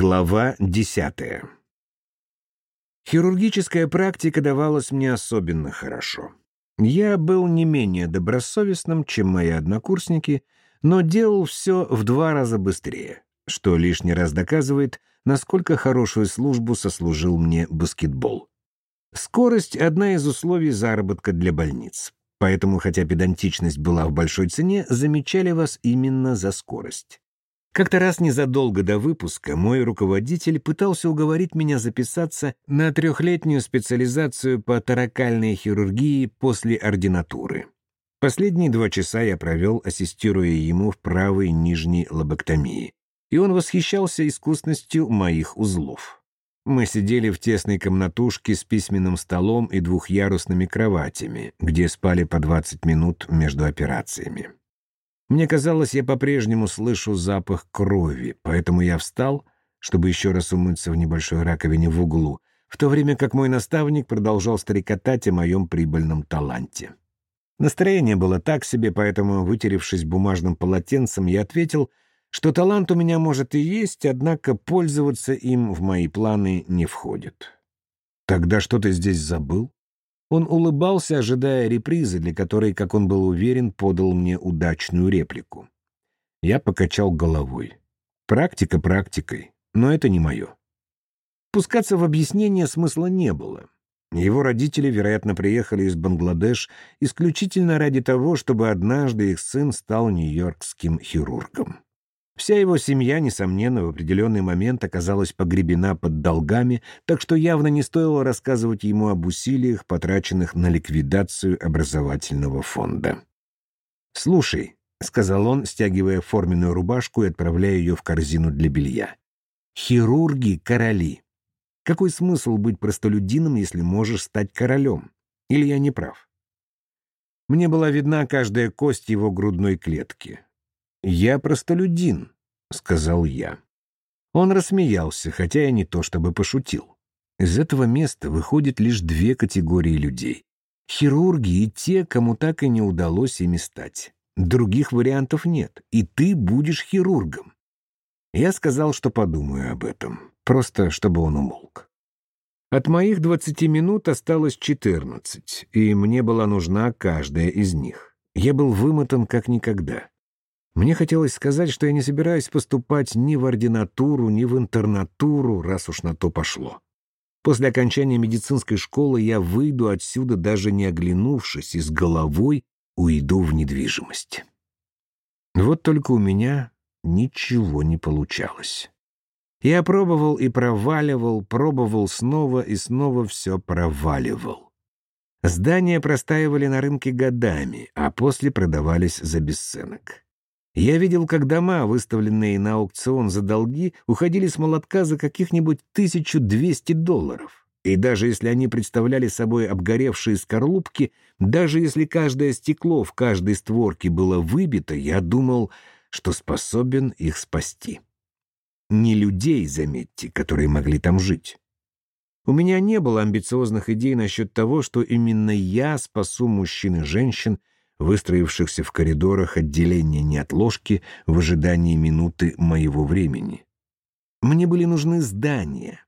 Глава десятая. Хирургическая практика давалась мне особенно хорошо. Я был не менее добросовестным, чем мои однокурсники, но делал все в два раза быстрее, что лишний раз доказывает, насколько хорошую службу сослужил мне баскетбол. Скорость — одна из условий заработка для больниц. Поэтому, хотя педантичность была в большой цене, замечали вас именно за скорость. Как-то раз незадолго до выпуска мой руководитель пытался уговорить меня записаться на трехлетнюю специализацию по таракальной хирургии после ординатуры. Последние два часа я провел, ассистируя ему в правой нижней лобоктомии, и он восхищался искусностью моих узлов. Мы сидели в тесной комнатушке с письменным столом и двухъярусными кроватями, где спали по 20 минут между операциями. Мне казалось, я по-прежнему слышу запах крови, поэтому я встал, чтобы еще раз умыться в небольшой раковине в углу, в то время как мой наставник продолжал стрекотать о моем прибыльном таланте. Настроение было так себе, поэтому, вытеревшись бумажным полотенцем, я ответил, что талант у меня может и есть, однако пользоваться им в мои планы не входит. «Тогда что ты здесь забыл?» Он улыбался, ожидая репризы, для которой, как он был уверен, подал мне удачную реплику. Я покачал головой. Практика практикой, но это не мое. Пускаться в объяснение смысла не было. Его родители, вероятно, приехали из Бангладеш исключительно ради того, чтобы однажды их сын стал нью-йоркским хирургом. Вся его семья, несомненно, в определенный момент оказалась погребена под долгами, так что явно не стоило рассказывать ему об усилиях, потраченных на ликвидацию образовательного фонда. «Слушай», — сказал он, стягивая форменную рубашку и отправляя ее в корзину для белья, — «хирурги — короли. Какой смысл быть простолюдином, если можешь стать королем? Или я не прав?» Мне была видна каждая кость его грудной клетки. «Я простолюдин», — сказал я. Он рассмеялся, хотя и не то чтобы пошутил. Из этого места выходит лишь две категории людей. Хирурги и те, кому так и не удалось ими стать. Других вариантов нет, и ты будешь хирургом. Я сказал, что подумаю об этом, просто чтобы он умолк. От моих двадцати минут осталось четырнадцать, и мне была нужна каждая из них. Я был вымотан как никогда. Мне хотелось сказать, что я не собираюсь поступать ни в ординатуру, ни в интернатуру, раз уж на то пошло. После окончания медицинской школы я выйду отсюда, даже не оглянувшись, и с головой уйду в недвижимость. Вот только у меня ничего не получалось. Я пробовал и проваливал, пробовал снова и снова все проваливал. Здания простаивали на рынке годами, а после продавались за бесценок. Я видел, как дома, выставленные на аукцион за долги, уходили с молотка за каких-нибудь 1200 долларов. И даже если они представляли собой обгоревшие скорлупки, даже если каждое стекло в каждой створке было выбито, я думал, что способен их спасти. Не людей, заметьте, которые могли там жить. У меня не было амбициозных идей насчет того, что именно я спасу мужчин и женщин, выстроившихся в коридорах отделения неотложки в ожидании минуты моего времени. Мне были нужны здания,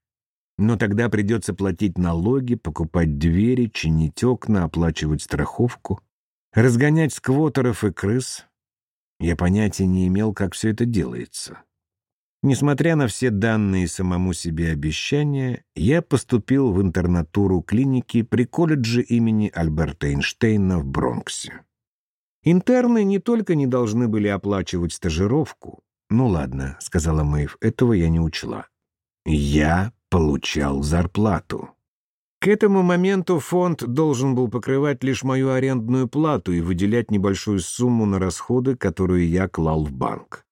но тогда придется платить налоги, покупать двери, чинить окна, оплачивать страховку, разгонять сквотеров и крыс. Я понятия не имел, как все это делается. Несмотря на все данные самому себе обещания, я поступил в интернатуру клиники при колледже имени Альберта Эйнштейна в Бронксе. Интерны не только не должны были оплачивать стажировку. «Ну ладно», — сказала Мэйв, — «этого я не учла». «Я получал зарплату». К этому моменту фонд должен был покрывать лишь мою арендную плату и выделять небольшую сумму на расходы, которую я клал в банк.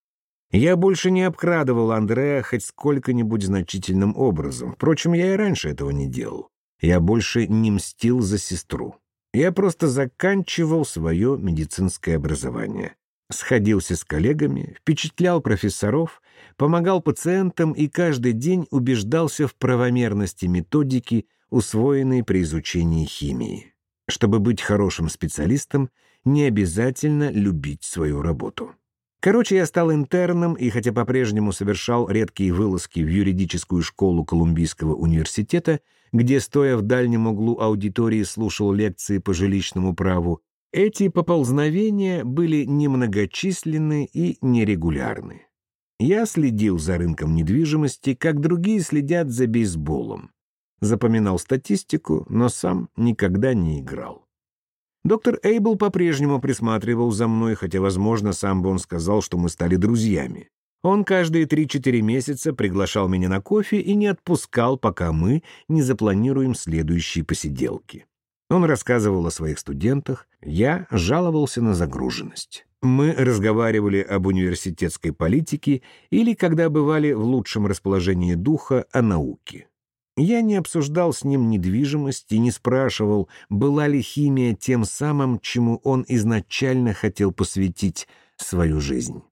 Я больше не обкрадывал Андрея хоть сколько-нибудь значительным образом. Впрочем, я и раньше этого не делал. Я больше не мстил за сестру. Я просто заканчивал свое медицинское образование. Сходился с коллегами, впечатлял профессоров, помогал пациентам и каждый день убеждался в правомерности методики, усвоенной при изучении химии. Чтобы быть хорошим специалистом, не обязательно любить свою работу. Короче, я стал интерном, и хотя по-прежнему совершал редкие вылазки в юридическую школу Колумбийского университета, где, стоя в дальнем углу аудитории, слушал лекции по жилищному праву, эти поползновения были немногочисленны и нерегулярны. Я следил за рынком недвижимости, как другие следят за бейсболом. Запоминал статистику, но сам никогда не играл. Доктор Эйбл по-прежнему присматривал за мной, хотя, возможно, сам бы он сказал, что мы стали друзьями. Он каждые 3-4 месяца приглашал меня на кофе и не отпускал, пока мы не запланируем следующие посиделки. Он рассказывал о своих студентах, я жаловался на загруженность. Мы разговаривали об университетской политике или, когда бывали в лучшем расположении духа, о науке. Я не обсуждал с ним недвижимость и не спрашивал, была ли химия тем самым, чему он изначально хотел посвятить свою жизнь.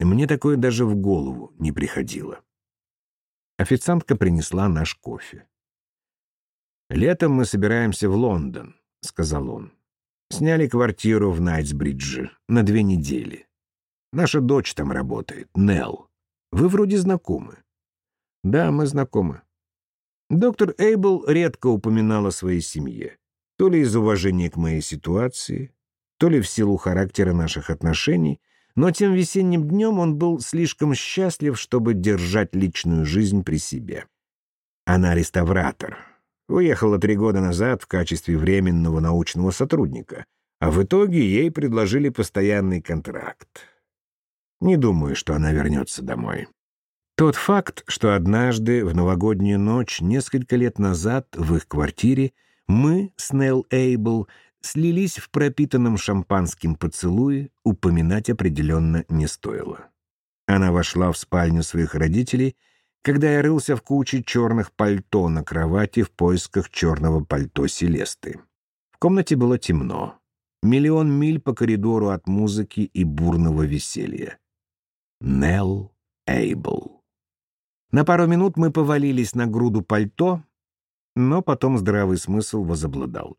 Мне такое даже в голову не приходило. Официантка принесла наш кофе. «Летом мы собираемся в Лондон», — сказал он. Сняли квартиру в Найтсбридже на две недели. Наша дочь там работает, Нелл. Вы вроде знакомы. Да, мы знакомы. Доктор Эйбл редко упоминал о своей семье. То ли из уважения к моей ситуации, то ли в силу характера наших отношений, но тем весенним днем он был слишком счастлив, чтобы держать личную жизнь при себе. Она реставратор, Уехала три года назад в качестве временного научного сотрудника, а в итоге ей предложили постоянный контракт. Не думаю, что она вернется домой. Тот факт, что однажды в новогоднюю ночь несколько лет назад в их квартире мы с Нелл Эйбл слились в пропитанном шампанским поцелуе, упоминать определенно не стоило. Она вошла в спальню своих родителей — когда я рылся в куче черных пальто на кровати в поисках черного пальто Селесты. В комнате было темно. Миллион миль по коридору от музыки и бурного веселья. Нелл Эйбл. На пару минут мы повалились на груду пальто, но потом здравый смысл возобладал.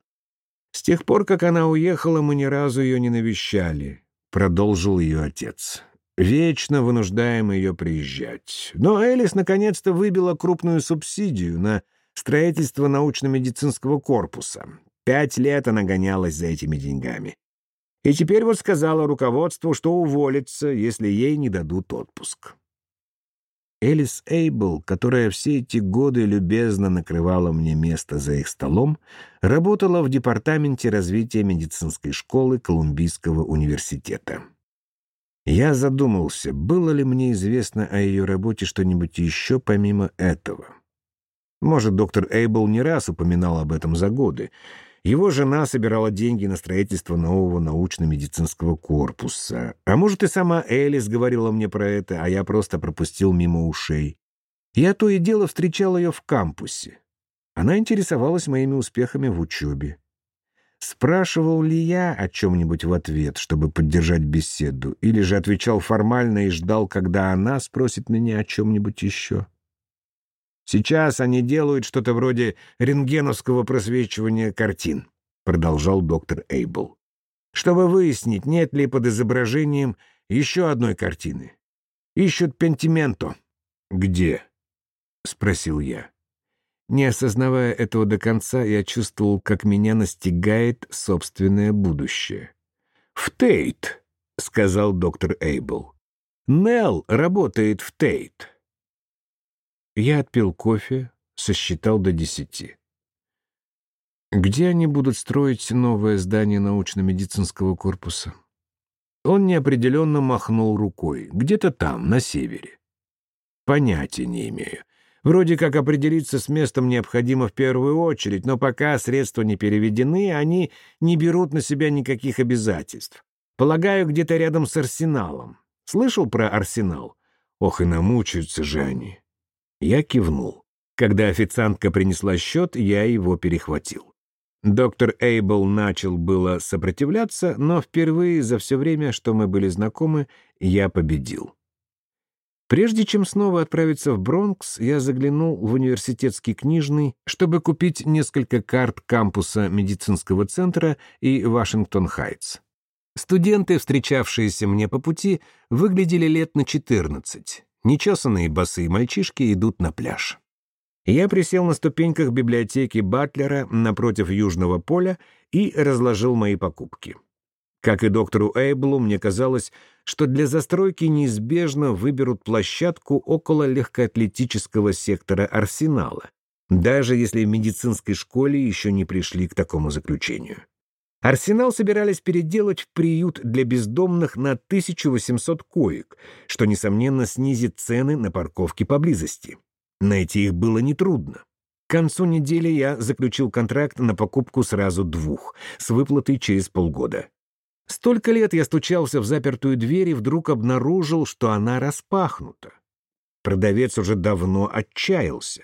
С тех пор, как она уехала, мы ни разу ее не навещали, продолжил ее отец вечно вынуждаем ее приезжать. Но Элис наконец-то выбила крупную субсидию на строительство научно-медицинского корпуса. Пять лет она гонялась за этими деньгами. И теперь вот сказала руководству, что уволится, если ей не дадут отпуск. Элис Эйбл, которая все эти годы любезно накрывала мне место за их столом, работала в Департаменте развития медицинской школы Колумбийского университета. Я задумался, было ли мне известно о ее работе что-нибудь еще помимо этого. Может, доктор Эйбл не раз упоминал об этом за годы. Его жена собирала деньги на строительство нового научно-медицинского корпуса. А может, и сама Элис говорила мне про это, а я просто пропустил мимо ушей. Я то и дело встречал ее в кампусе. Она интересовалась моими успехами в учебе. Спрашивал ли я о чем-нибудь в ответ, чтобы поддержать беседу, или же отвечал формально и ждал, когда она спросит меня о чем-нибудь еще? «Сейчас они делают что-то вроде рентгеновского просвечивания картин», продолжал доктор Эйбл, «чтобы выяснить, нет ли под изображением еще одной картины. Ищут пентименто». «Где?» — спросил я. Не осознавая этого до конца, я чувствовал, как меня настигает собственное будущее. «В Тейт», — сказал доктор Эйбл. «Нелл работает в Тейт». Я отпил кофе, сосчитал до десяти. Где они будут строить новое здание научно-медицинского корпуса? Он неопределенно махнул рукой. Где-то там, на севере. Понятия не имею. Вроде как определиться с местом необходимо в первую очередь, но пока средства не переведены, они не берут на себя никаких обязательств. Полагаю, где-то рядом с арсеналом. Слышал про арсенал? Ох, и намучаются же они. Я кивнул. Когда официантка принесла счет, я его перехватил. Доктор Эйбл начал было сопротивляться, но впервые за все время, что мы были знакомы, я победил. Прежде чем снова отправиться в Бронкс, я заглянул в университетский книжный, чтобы купить несколько карт кампуса медицинского центра и Вашингтон-Хайтс. Студенты, встречавшиеся мне по пути, выглядели лет на 14. Нечесанные босые мальчишки идут на пляж. Я присел на ступеньках библиотеки Батлера напротив Южного поля и разложил мои покупки. Как и доктору Эйблу, мне казалось, что для застройки неизбежно выберут площадку около легкоатлетического сектора арсенала, даже если в медицинской школе еще не пришли к такому заключению. Арсенал собирались переделать в приют для бездомных на 1800 коек, что, несомненно, снизит цены на парковки поблизости. Найти их было нетрудно. К концу недели я заключил контракт на покупку сразу двух, с выплатой через полгода. Столько лет я стучался в запертую дверь и вдруг обнаружил, что она распахнута. Продавец уже давно отчаялся.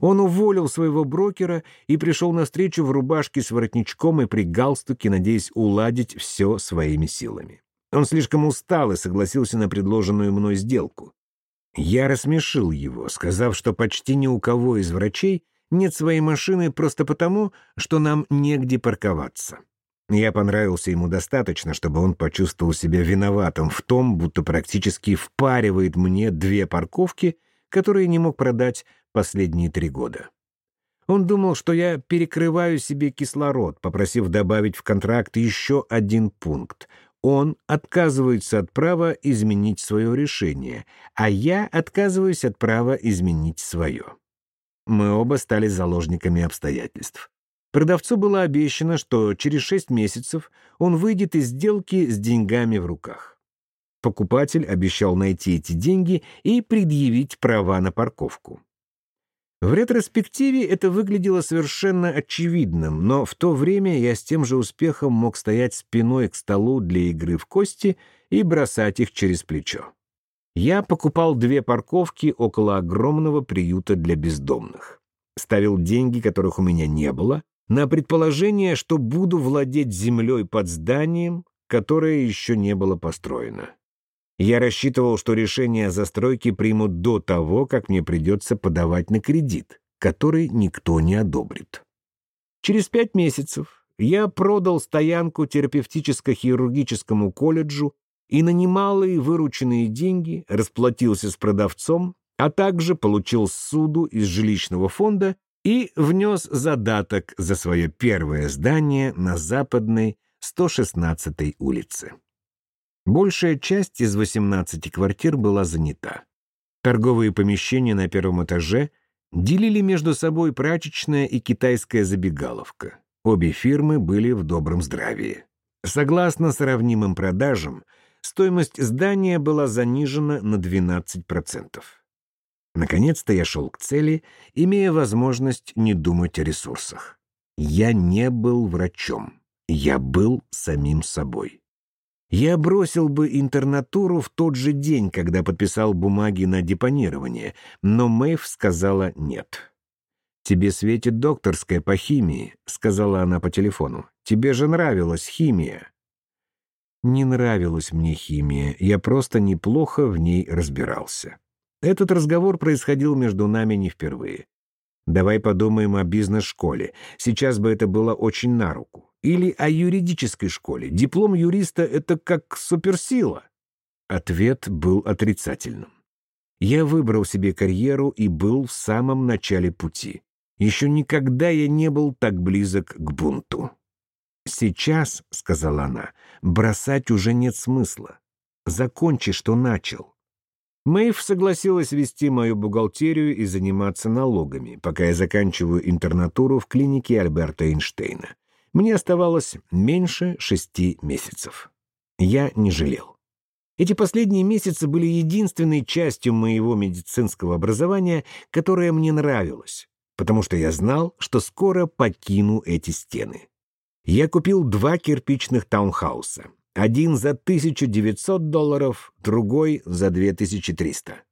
Он уволил своего брокера и пришел навстречу в рубашке с воротничком и при галстуке, надеясь уладить все своими силами. Он слишком устал и согласился на предложенную мной сделку. Я рассмешил его, сказав, что почти ни у кого из врачей нет своей машины просто потому, что нам негде парковаться. Я понравился ему достаточно, чтобы он почувствовал себя виноватым в том, будто практически впаривает мне две парковки, которые не мог продать последние три года. Он думал, что я перекрываю себе кислород, попросив добавить в контракт еще один пункт. Он отказывается от права изменить свое решение, а я отказываюсь от права изменить свое. Мы оба стали заложниками обстоятельств. Продавцу было обещано, что через шесть месяцев он выйдет из сделки с деньгами в руках. Покупатель обещал найти эти деньги и предъявить права на парковку. В ретроспективе это выглядело совершенно очевидным, но в то время я с тем же успехом мог стоять спиной к столу для игры в кости и бросать их через плечо. Я покупал две парковки около огромного приюта для бездомных. Ставил деньги, которых у меня не было, на предположение, что буду владеть землей под зданием, которое еще не было построено. Я рассчитывал, что решение о застройке примут до того, как мне придется подавать на кредит, который никто не одобрит. Через пять месяцев я продал стоянку терапевтическо-хирургическому колледжу и на немалые вырученные деньги расплатился с продавцом, а также получил суду из жилищного фонда и внес задаток за свое первое здание на западной 116-й улице. Большая часть из 18 квартир была занята. Торговые помещения на первом этаже делили между собой прачечная и китайская забегаловка. Обе фирмы были в добром здравии. Согласно сравнимым продажам, стоимость здания была занижена на 12%. Наконец-то я шел к цели, имея возможность не думать о ресурсах. Я не был врачом, я был самим собой. Я бросил бы интернатуру в тот же день, когда подписал бумаги на депонирование, но Мэйв сказала нет. «Тебе светит докторская по химии», — сказала она по телефону. «Тебе же нравилась химия». Не нравилась мне химия, я просто неплохо в ней разбирался. Этот разговор происходил между нами не впервые. Давай подумаем о бизнес-школе. Сейчас бы это было очень на руку. Или о юридической школе. Диплом юриста — это как суперсила. Ответ был отрицательным. Я выбрал себе карьеру и был в самом начале пути. Еще никогда я не был так близок к бунту. «Сейчас», — сказала она, — «бросать уже нет смысла. Закончи, что начал». Мэйв согласилась вести мою бухгалтерию и заниматься налогами, пока я заканчиваю интернатуру в клинике Альберта Эйнштейна. Мне оставалось меньше шести месяцев. Я не жалел. Эти последние месяцы были единственной частью моего медицинского образования, которая мне нравилась, потому что я знал, что скоро покину эти стены. Я купил два кирпичных таунхауса. Один за 1900 долларов, другой за 2300.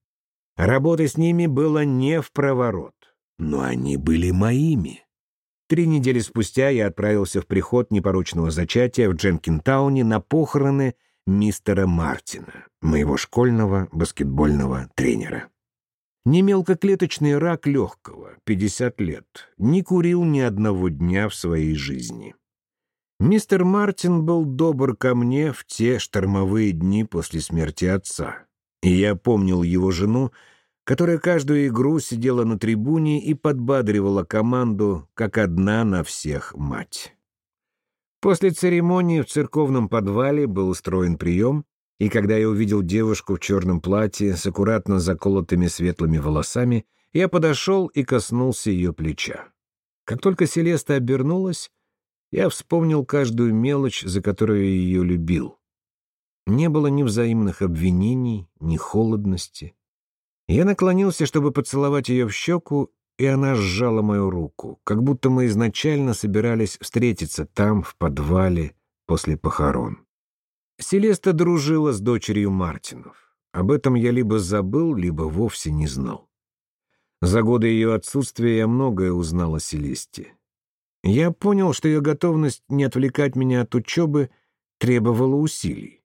Работать с ними было не в проворот, но они были моими. Три недели спустя я отправился в приход непорочного зачатия в Дженкинтауне на похороны мистера Мартина, моего школьного баскетбольного тренера. Не мелкоклеточный рак легкого, 50 лет, не курил ни одного дня в своей жизни. Мистер Мартин был добр ко мне в те штормовые дни после смерти отца, и я помнил его жену, которая каждую игру сидела на трибуне и подбадривала команду, как одна на всех мать. После церемонии в церковном подвале был устроен прием, и когда я увидел девушку в черном платье с аккуратно заколотыми светлыми волосами, я подошел и коснулся ее плеча. Как только Селеста обернулась, я вспомнил каждую мелочь, за которую ее любил. Не было ни взаимных обвинений, ни холодности. Я наклонился, чтобы поцеловать ее в щеку, и она сжала мою руку, как будто мы изначально собирались встретиться там, в подвале, после похорон. Селеста дружила с дочерью Мартинов. Об этом я либо забыл, либо вовсе не знал. За годы ее отсутствия я многое узнал о Селесте. Я понял, что ее готовность не отвлекать меня от учебы требовала усилий.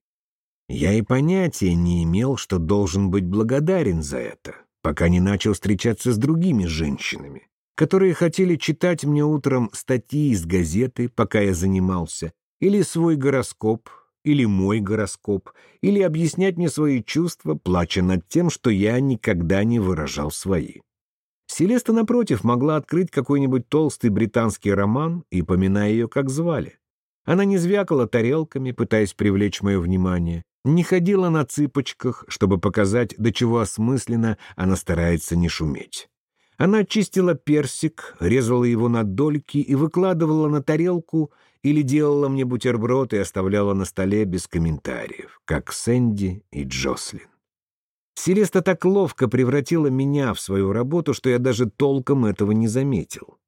Я и понятия не имел, что должен быть благодарен за это пока не начал встречаться с другими женщинами, которые хотели читать мне утром статьи из газеты, пока я занимался, или свой гороскоп, или мой гороскоп, или объяснять мне свои чувства, плача над тем, что я никогда не выражал свои. Селеста, напротив, могла открыть какой-нибудь толстый британский роман и поминая ее, как звали. Она не звякала тарелками, пытаясь привлечь мое внимание, не ходила на цыпочках, чтобы показать, до чего осмысленно она старается не шуметь. Она чистила персик, резала его на дольки и выкладывала на тарелку или делала мне бутерброд и оставляла на столе без комментариев, как Сэнди и Джослин. Селеста так ловко превратила меня в свою работу, что я даже толком этого не заметил.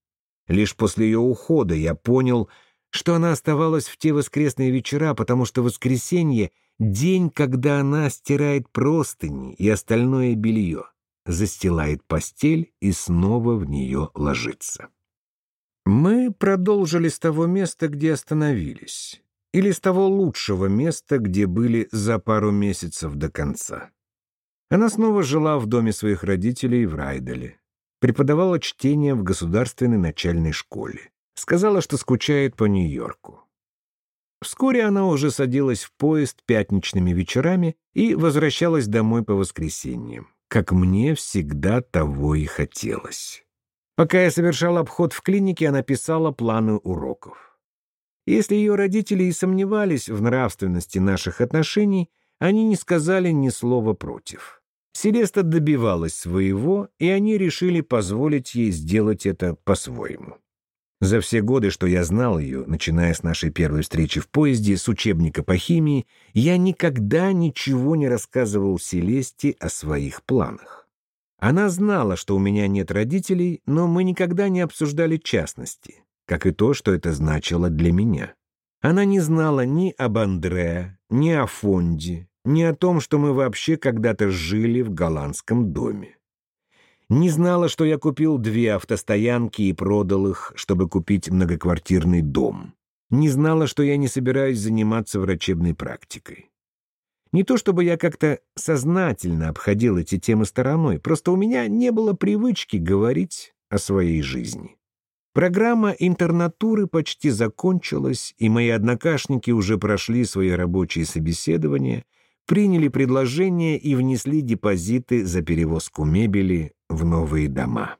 Лишь после ее ухода я понял, что она оставалась в те воскресные вечера, потому что воскресенье — День, когда она стирает простыни и остальное белье, застилает постель и снова в нее ложится. Мы продолжили с того места, где остановились, или с того лучшего места, где были за пару месяцев до конца. Она снова жила в доме своих родителей в Райделе, преподавала чтение в государственной начальной школе, сказала, что скучает по Нью-Йорку. Вскоре она уже садилась в поезд пятничными вечерами и возвращалась домой по воскресеньям, как мне всегда того и хотелось. Пока я совершал обход в клинике, она писала планы уроков. Если ее родители и сомневались в нравственности наших отношений, они не сказали ни слова против. Селеста добивалась своего, и они решили позволить ей сделать это по-своему. За все годы, что я знал ее, начиная с нашей первой встречи в поезде, с учебника по химии, я никогда ничего не рассказывал Селесте о своих планах. Она знала, что у меня нет родителей, но мы никогда не обсуждали частности, как и то, что это значило для меня. Она не знала ни об Андре, ни о фонде, ни о том, что мы вообще когда-то жили в голландском доме. Не знала, что я купил две автостоянки и продал их, чтобы купить многоквартирный дом. Не знала, что я не собираюсь заниматься врачебной практикой. Не то чтобы я как-то сознательно обходил эти темы стороной, просто у меня не было привычки говорить о своей жизни. Программа интернатуры почти закончилась, и мои однокашники уже прошли свои рабочие собеседования, приняли предложение и внесли депозиты за перевозку мебели в новые дома.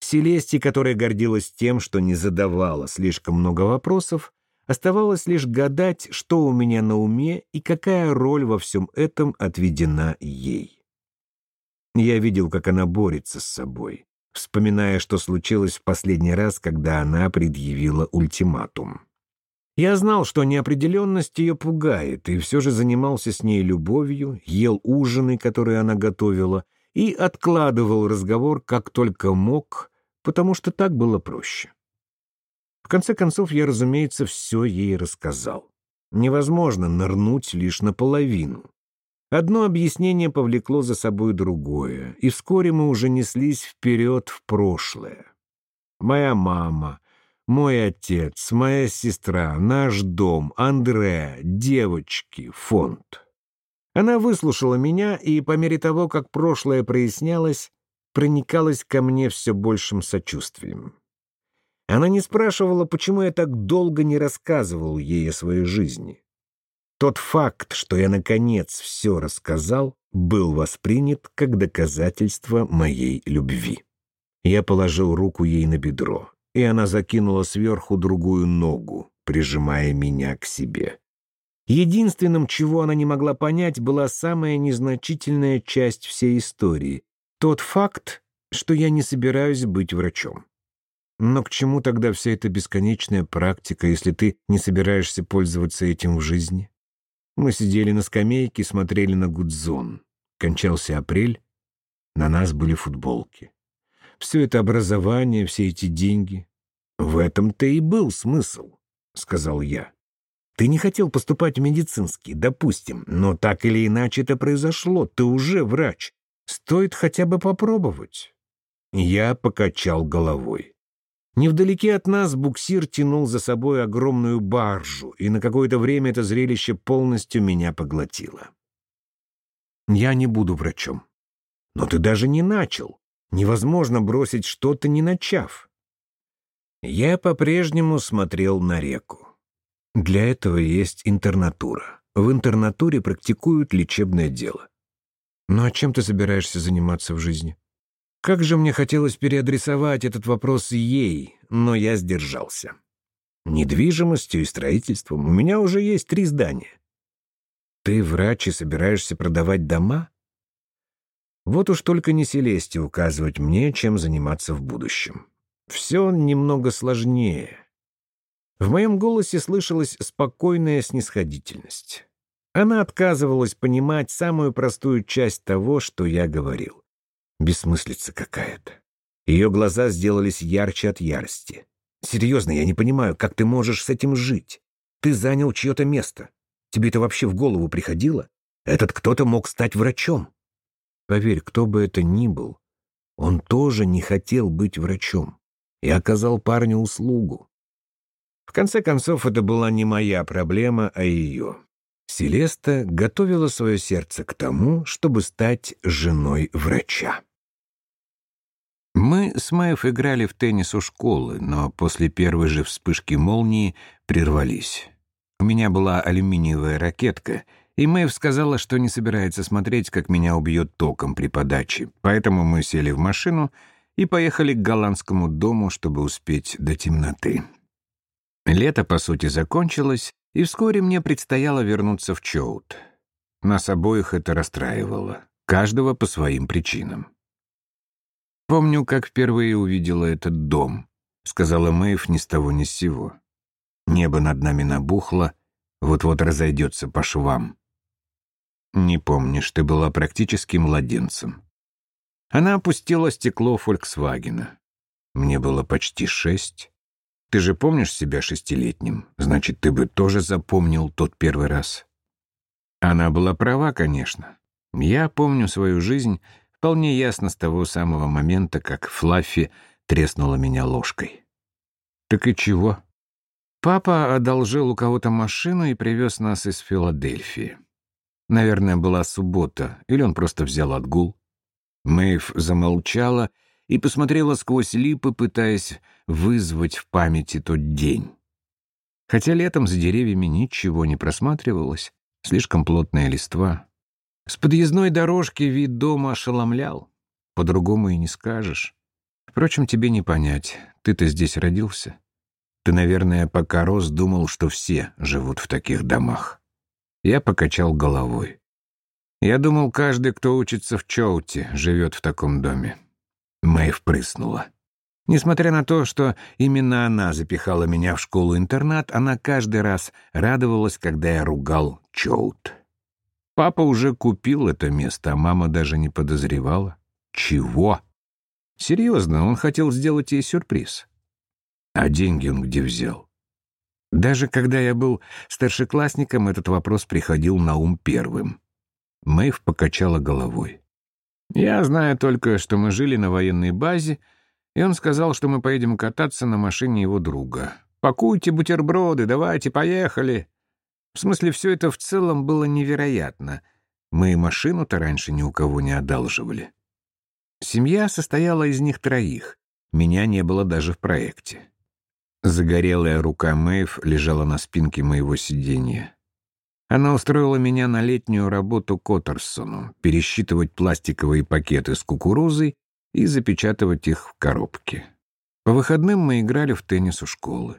Селесте, которая гордилась тем, что не задавала слишком много вопросов, оставалось лишь гадать, что у меня на уме и какая роль во всем этом отведена ей. Я видел, как она борется с собой, вспоминая, что случилось в последний раз, когда она предъявила ультиматум. Я знал, что неопределенность ее пугает, и все же занимался с ней любовью, ел ужины, которые она готовила, и откладывал разговор как только мог, потому что так было проще. В конце концов, я, разумеется, все ей рассказал. Невозможно нырнуть лишь наполовину. Одно объяснение повлекло за собой другое, и вскоре мы уже неслись вперед в прошлое. Моя мама, мой отец, моя сестра, наш дом, Андре, девочки, фонд. Она выслушала меня и, по мере того, как прошлое прояснялось, проникалась ко мне все большим сочувствием. Она не спрашивала, почему я так долго не рассказывал ей о своей жизни. Тот факт, что я, наконец, все рассказал, был воспринят как доказательство моей любви. Я положил руку ей на бедро, и она закинула сверху другую ногу, прижимая меня к себе. Единственным, чего она не могла понять, была самая незначительная часть всей истории — тот факт, что я не собираюсь быть врачом. Но к чему тогда вся эта бесконечная практика, если ты не собираешься пользоваться этим в жизни? Мы сидели на скамейке, смотрели на Гудзон. Кончался апрель, на нас были футболки. Все это образование, все эти деньги. В этом-то и был смысл, — сказал я. Ты не хотел поступать в медицинский, допустим, но так или иначе это произошло, ты уже врач. Стоит хотя бы попробовать. Я покачал головой. Невдалеке от нас буксир тянул за собой огромную баржу, и на какое-то время это зрелище полностью меня поглотило. Я не буду врачом. Но ты даже не начал. Невозможно бросить что-то, не начав. Я по-прежнему смотрел на реку. Для этого есть интернатура. В интернатуре практикуют лечебное дело. Ну а чем ты собираешься заниматься в жизни? Как же мне хотелось переадресовать этот вопрос ей, но я сдержался. Недвижимостью и строительством у меня уже есть три здания. Ты врач и собираешься продавать дома? Вот уж только не Селесте указывать мне, чем заниматься в будущем. Все немного сложнее. В моем голосе слышалась спокойная снисходительность. Она отказывалась понимать самую простую часть того, что я говорил. Бессмыслица какая-то. Ее глаза сделались ярче от ярости. «Серьезно, я не понимаю, как ты можешь с этим жить? Ты занял чье-то место. Тебе это вообще в голову приходило? Этот кто-то мог стать врачом». Поверь, кто бы это ни был, он тоже не хотел быть врачом и оказал парню услугу. В конце концов, это была не моя проблема, а ее. Селеста готовила свое сердце к тому, чтобы стать женой врача. Мы с Мэйв играли в теннис у школы, но после первой же вспышки молнии прервались. У меня была алюминиевая ракетка, и Мэйв сказала, что не собирается смотреть, как меня убьет током при подаче, поэтому мы сели в машину и поехали к голландскому дому, чтобы успеть до темноты. Лето, по сути, закончилось, и вскоре мне предстояло вернуться в Чоут. Нас обоих это расстраивало, каждого по своим причинам. «Помню, как впервые увидела этот дом», — сказала Мэйв ни с того ни с сего. Небо над нами набухло, вот-вот разойдется по швам. «Не помнишь, ты была практически младенцем». Она опустила стекло «Фольксвагена». Мне было почти шесть. Ты же помнишь себя шестилетним? Значит, ты бы тоже запомнил тот первый раз. Она была права, конечно. Я помню свою жизнь вполне ясно с того самого момента, как Флаффи треснула меня ложкой. Так и чего? Папа одолжил у кого-то машину и привез нас из Филадельфии. Наверное, была суббота, или он просто взял отгул. Мэйв замолчала и посмотрела сквозь липы, пытаясь вызвать в памяти тот день. Хотя летом за деревьями ничего не просматривалось, слишком плотная листва. С подъездной дорожки вид дома ошеломлял. По-другому и не скажешь. Впрочем, тебе не понять. Ты-то здесь родился. Ты, наверное, пока рос, думал, что все живут в таких домах. Я покачал головой. Я думал, каждый, кто учится в Чоуте, живет в таком доме. Мэйв прыснула. Несмотря на то, что именно она запихала меня в школу-интернат, она каждый раз радовалась, когда я ругал Чоут. Папа уже купил это место, а мама даже не подозревала. Чего? Серьезно, он хотел сделать ей сюрприз. А деньги он где взял? Даже когда я был старшеклассником, этот вопрос приходил на ум первым. Мэйв покачала головой. «Я знаю только, что мы жили на военной базе, и он сказал, что мы поедем кататься на машине его друга. «Пакуйте бутерброды, давайте, поехали!» В смысле, все это в целом было невероятно. Мы машину-то раньше ни у кого не одалживали. Семья состояла из них троих. Меня не было даже в проекте. Загорелая рука Мэйв лежала на спинке моего сиденья. Она устроила меня на летнюю работу Коттерсону, пересчитывать пластиковые пакеты с кукурузой и запечатывать их в коробке. По выходным мы играли в теннис у школы.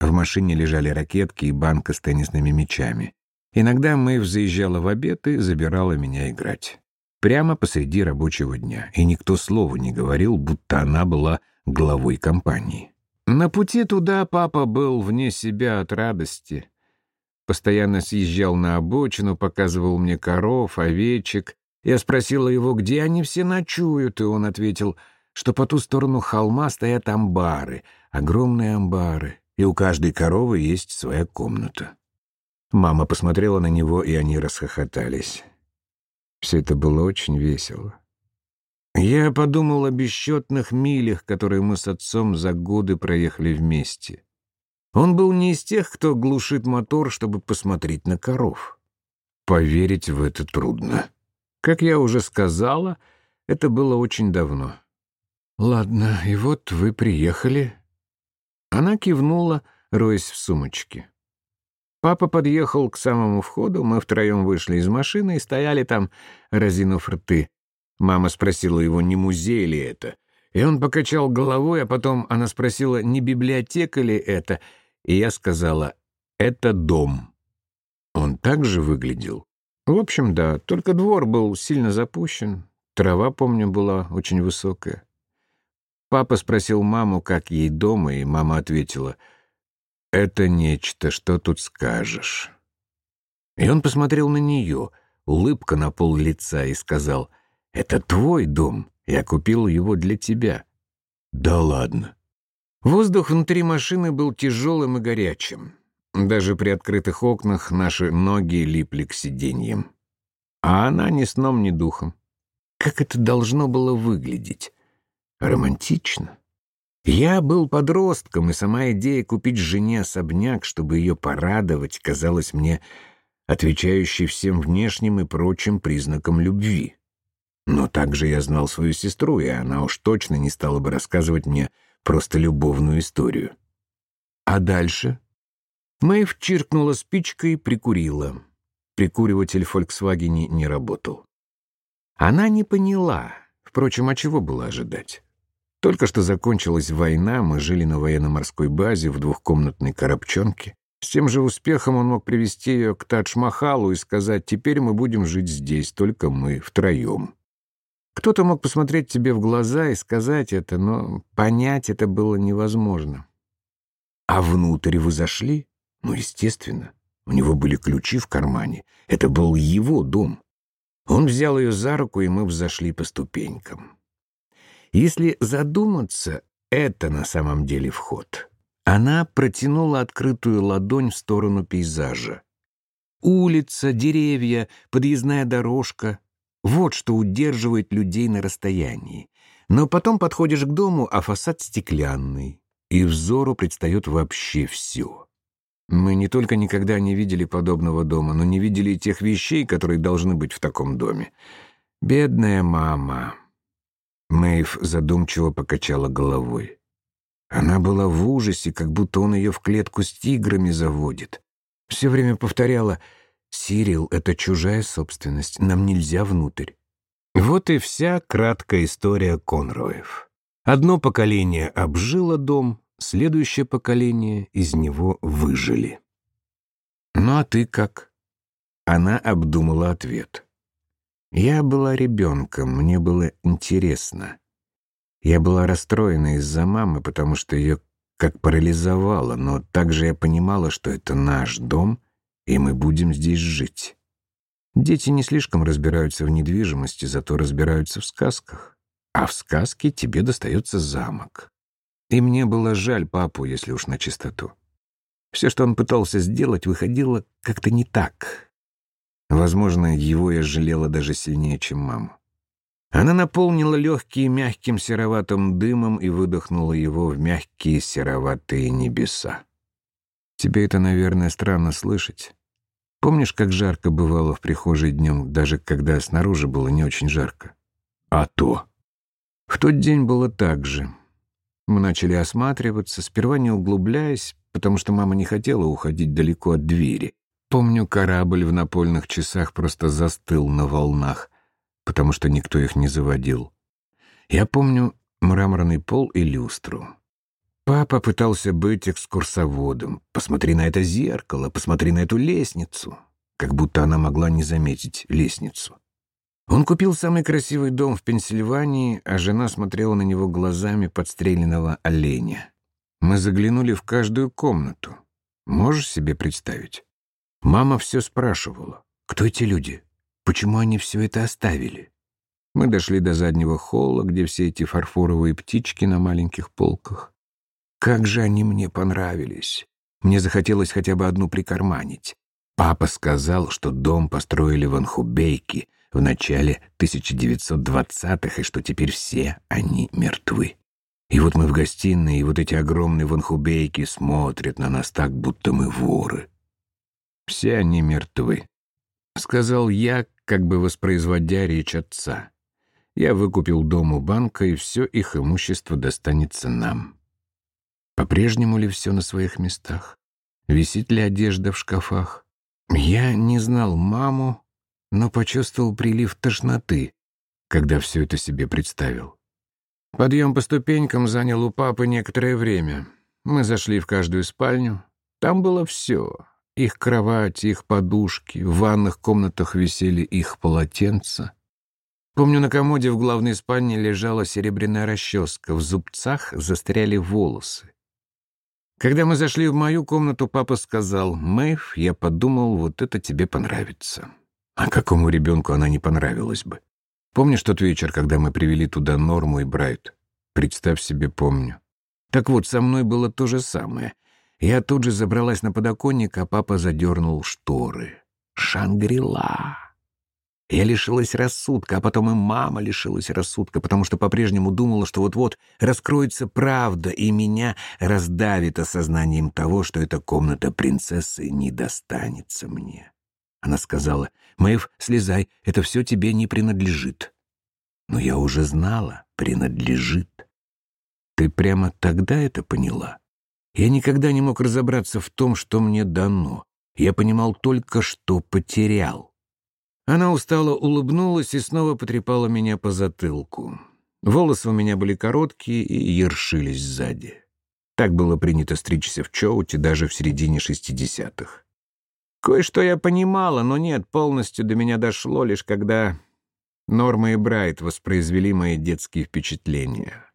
В машине лежали ракетки и банка с теннисными мячами. Иногда Мэйв заезжала в обед и забирала меня играть. Прямо посреди рабочего дня, и никто слова не говорил, будто она была главой компании. На пути туда папа был вне себя от радости. Постоянно съезжал на обочину, показывал мне коров, овечек. Я спросила его, где они все ночуют, и он ответил, что по ту сторону холма стоят амбары, огромные амбары, и у каждой коровы есть своя комната. Мама посмотрела на него, и они расхохотались. Все это было очень весело. Я подумал о бесчетных милях, которые мы с отцом за годы проехали вместе. Он был не из тех, кто глушит мотор, чтобы посмотреть на коров. Поверить в это трудно. Как я уже сказала, это было очень давно. «Ладно, и вот вы приехали». Она кивнула, роясь в сумочке. Папа подъехал к самому входу, мы втроем вышли из машины и стояли там, разинув рты. Мама спросила его, не музей ли это. И он покачал головой, а потом она спросила, не библиотека ли это. И я сказала, это дом. Он также выглядел. В общем, да, только двор был сильно запущен. Трава, помню, была очень высокая. Папа спросил маму, как ей дома, и мама ответила — это нечто, что тут скажешь. И он посмотрел на нее, улыбка на пол лица, и сказал, «Это твой дом, я купил его для тебя». «Да ладно». Воздух внутри машины был тяжелым и горячим. Даже при открытых окнах наши ноги липли к сиденьям. А она ни сном, ни духом. Как это должно было выглядеть? Романтично. Я был подростком, и сама идея купить жене особняк, чтобы ее порадовать, казалась мне отвечающей всем внешним и прочим признакам любви. Но также я знал свою сестру, и она уж точно не стала бы рассказывать мне просто любовную историю. А дальше? Мэйв чиркнула спичкой и прикурила. Прикуриватель в «Фольксвагене» не работал. Она не поняла, впрочем, а чего было ожидать? Только что закончилась война, мы жили на военно-морской базе в двухкомнатной коробчонке. С тем же успехом он мог привести ее к Тадж-Махалу и сказать, теперь мы будем жить здесь, только мы, втроем. Кто-то мог посмотреть тебе в глаза и сказать это, но понять это было невозможно. А внутрь вы зашли? Ну, естественно. У него были ключи в кармане. Это был его дом. Он взял ее за руку, и мы взошли по ступенькам. Если задуматься, это на самом деле вход. Она протянула открытую ладонь в сторону пейзажа. Улица, деревья, подъездная дорожка — вот что удерживает людей на расстоянии. Но потом подходишь к дому, а фасад стеклянный, и взору предстает вообще все. Мы не только никогда не видели подобного дома, но не видели и тех вещей, которые должны быть в таком доме. Бедная мама. Мэйв задумчиво покачала головой. Она была в ужасе, как будто он ее в клетку с тиграми заводит. Все время повторяла «Сирил — это чужая собственность, нам нельзя внутрь». Вот и вся краткая история Конроев. Одно поколение обжило дом, следующее поколение из него выжили. «Ну а ты как?» Она обдумала ответ. Я была ребенком, мне было интересно. Я была расстроена из-за мамы, потому что ее как парализовало, но также я понимала, что это наш дом, и мы будем здесь жить. Дети не слишком разбираются в недвижимости, зато разбираются в сказках. А в сказке тебе достается замок. И мне было жаль папу, если уж на чистоту. Все, что он пытался сделать, выходило как-то не так. Возможно, его я жалела даже сильнее, чем маму. Она наполнила легкие мягким сероватым дымом и выдохнула его в мягкие сероватые небеса. Тебе это, наверное, странно слышать. Помнишь, как жарко бывало в прихожей днем, даже когда снаружи было не очень жарко? А то. В тот день было так же. Мы начали осматриваться, сперва не углубляясь, потому что мама не хотела уходить далеко от двери. Помню, корабль в напольных часах просто застыл на волнах, потому что никто их не заводил. Я помню мраморный пол и люстру. Папа пытался быть экскурсоводом. Посмотри на это зеркало, посмотри на эту лестницу. Как будто она могла не заметить лестницу. Он купил самый красивый дом в Пенсильвании, а жена смотрела на него глазами подстреленного оленя. Мы заглянули в каждую комнату. Можешь себе представить? Мама все спрашивала. Кто эти люди? Почему они все это оставили? Мы дошли до заднего холла, где все эти фарфоровые птички на маленьких полках. Как же они мне понравились. Мне захотелось хотя бы одну прикарманить. Папа сказал, что дом построили в Анхубейке в начале 1920-х, и что теперь все они мертвы. И вот мы в гостиной, и вот эти огромные ванхубейки смотрят на нас так, будто мы воры. Все они мертвы, — сказал я, как бы воспроизводя речь отца. Я выкупил дом у банка, и все их имущество достанется нам. По-прежнему ли все на своих местах? Висит ли одежда в шкафах? Я не знал маму, но почувствовал прилив тошноты, когда все это себе представил. Подъем по ступенькам занял у папы некоторое время. Мы зашли в каждую спальню. Там было все. Их кровать, их подушки, в ванных комнатах висели их полотенца. Помню, на комоде в главной спальне лежала серебряная расческа, в зубцах застряли волосы. Когда мы зашли в мою комнату, папа сказал, «Мэйв, я подумал, вот это тебе понравится». А какому ребенку она не понравилась бы? Помнишь тот вечер, когда мы привели туда Норму и Брайт? Представь себе, помню. Так вот, со мной было то же самое. Я тут же забралась на подоконник, а папа задернул шторы. Шангрила. Я лишилась рассудка, а потом и мама лишилась рассудка, потому что по-прежнему думала, что вот-вот раскроется правда, и меня раздавит осознанием того, что эта комната принцессы не достанется мне. Она сказала, «Мэйв, слезай, это все тебе не принадлежит». Но я уже знала, принадлежит. Ты прямо тогда это поняла? Я никогда не мог разобраться в том, что мне дано. Я понимал только, что потерял. Она устало улыбнулась и снова потрепала меня по затылку. Волосы у меня были короткие и ершились сзади. Так было принято стричься в Чоуте даже в середине шестидесятых. Кое-что я понимала, но нет, полностью до меня дошло лишь когда Норма и Брайт воспроизвели мои детские впечатления.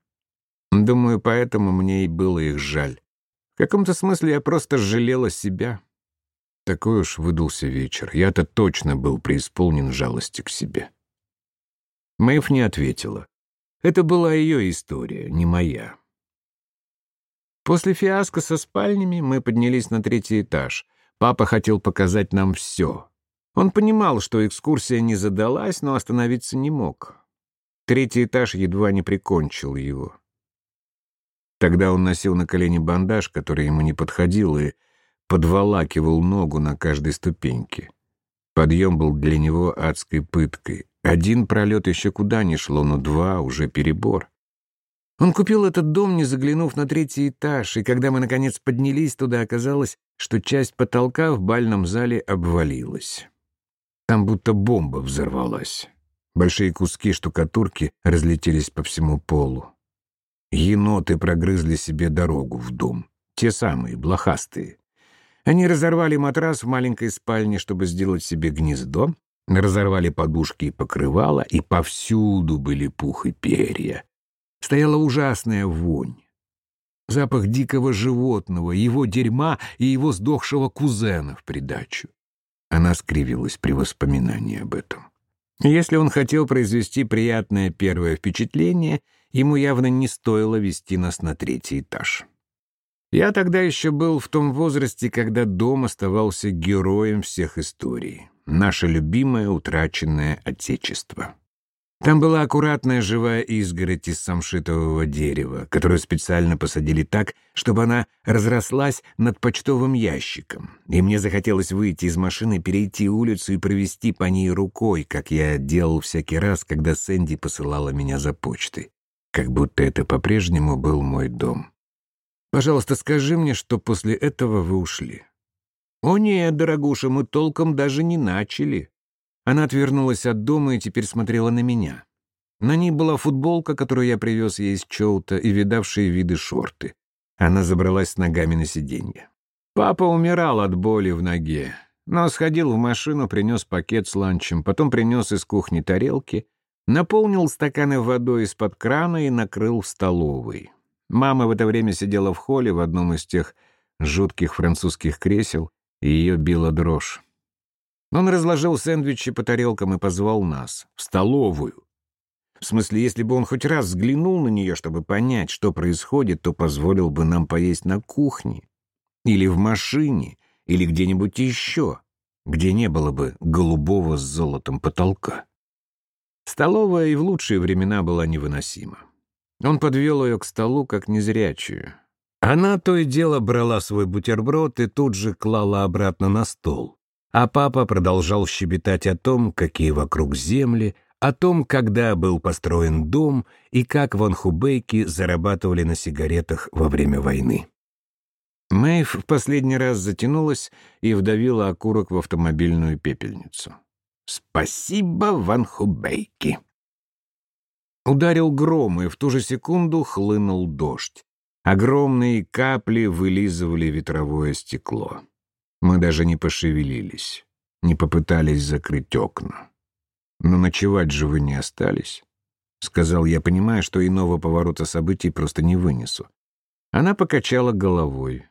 Думаю, поэтому мне и было их жаль. В каком-то смысле я просто жалела себя. Такой уж выдался вечер. Я-то точно был преисполнен жалости к себе. Мэйв не ответила. Это была ее история, не моя. После фиаско со спальнями мы поднялись на третий этаж. Папа хотел показать нам все. Он понимал, что экскурсия не задалась, но остановиться не мог. Третий этаж едва не прикончил его. Тогда он носил на колени бандаж, который ему не подходил, и подволакивал ногу на каждой ступеньке. Подъем был для него адской пыткой. Один пролет еще куда ни шло, но два — уже перебор. Он купил этот дом, не заглянув на третий этаж, и когда мы, наконец, поднялись туда, оказалось, что часть потолка в бальном зале обвалилась. Там будто бомба взорвалась. Большие куски штукатурки разлетелись по всему полу. Еноты прогрызли себе дорогу в дом. Те самые, блохастые. Они разорвали матрас в маленькой спальне, чтобы сделать себе гнездо, разорвали подушки и покрывала, и повсюду были пух и перья. Стояла ужасная вонь. Запах дикого животного, его дерьма и его сдохшего кузена в придачу. Она скривилась при воспоминании об этом. Если он хотел произвести приятное первое впечатление, ему явно не стоило вести нас на третий этаж. Я тогда еще был в том возрасте, когда дом оставался героем всех историй. Наше любимое утраченное отечество. Там была аккуратная живая изгородь из самшитового дерева, которую специально посадили так, чтобы она разрослась над почтовым ящиком. И мне захотелось выйти из машины, перейти улицу и провести по ней рукой, как я делал всякий раз, когда Сэнди посылала меня за почтой. как будто это по-прежнему был мой дом. «Пожалуйста, скажи мне, что после этого вы ушли». «О нет, дорогуша, мы толком даже не начали». Она отвернулась от дома и теперь смотрела на меня. На ней была футболка, которую я привез ей из Чоута, и видавшие виды шорты. Она забралась ногами на сиденье. Папа умирал от боли в ноге, но сходил в машину, принес пакет с ланчем, потом принес из кухни тарелки, наполнил стаканы водой из-под крана и накрыл в столовой. Мама в это время сидела в холле в одном из тех жутких французских кресел, и ее била дрожь. Он разложил сэндвичи по тарелкам и позвал нас в столовую. В смысле, если бы он хоть раз взглянул на нее, чтобы понять, что происходит, то позволил бы нам поесть на кухне. Или в машине, или где-нибудь еще, где не было бы голубого с золотом потолка. Столовая и в лучшие времена была невыносима. Он подвел ее к столу, как незрячую. Она то и дело брала свой бутерброд и тут же клала обратно на стол. А папа продолжал щебетать о том, какие вокруг земли, о том, когда был построен дом и как ван Хубейки зарабатывали на сигаретах во время войны. Мэйв в последний раз затянулась и вдавила окурок в автомобильную пепельницу. «Спасибо, Ван Хубейки!» Ударил гром, и в ту же секунду хлынул дождь. Огромные капли вылизывали ветровое стекло. Мы даже не пошевелились, не попытались закрыть окна. «Но ночевать же вы не остались», — сказал я, понимая, что иного поворота событий просто не вынесу. Она покачала головой.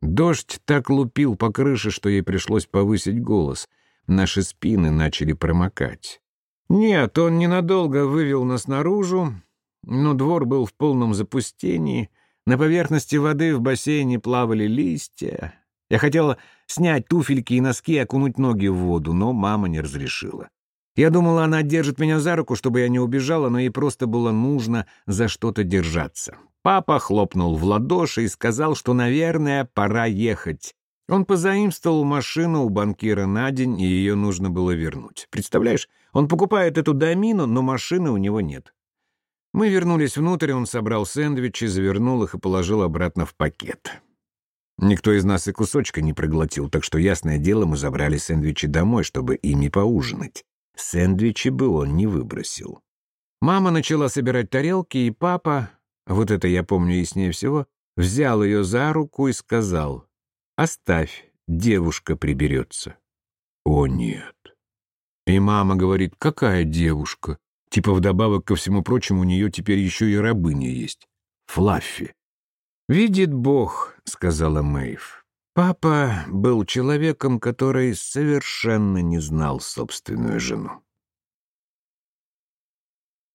Дождь так лупил по крыше, что ей пришлось повысить голос. Наши спины начали промокать. Нет, он ненадолго вывел нас наружу, но двор был в полном запустении. На поверхности воды в бассейне плавали листья. Я хотела снять туфельки и носки и окунуть ноги в воду, но мама не разрешила. Я думала, она держит меня за руку, чтобы я не убежала, но ей просто было нужно за что-то держаться. Папа хлопнул в ладоши и сказал, что, наверное, пора ехать. Он позаимствовал машину у банкира на день, и ее нужно было вернуть. Представляешь, он покупает эту домину, но машины у него нет. Мы вернулись внутрь, он собрал сэндвичи, завернул их и положил обратно в пакет. Никто из нас и кусочка не проглотил, так что, ясное дело, мы забрали сэндвичи домой, чтобы ими поужинать. Сэндвичи бы он не выбросил. Мама начала собирать тарелки, и папа, вот это я помню яснее всего, взял ее за руку и сказал, «Оставь, девушка приберется». «О, нет». И мама говорит, «Какая девушка?» Типа вдобавок ко всему прочему у нее теперь еще и рабыня есть. Флаффи. «Видит Бог», — сказала Мэйв. Папа был человеком, который совершенно не знал собственную жену.